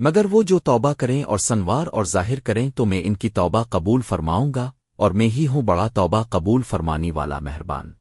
مگر وہ جو توبہ کریں اور سنوار اور ظاہر کریں تو میں ان کی توبہ قبول فرماؤں گا اور میں ہی ہوں بڑا توبہ قبول فرمانی والا مہربان۔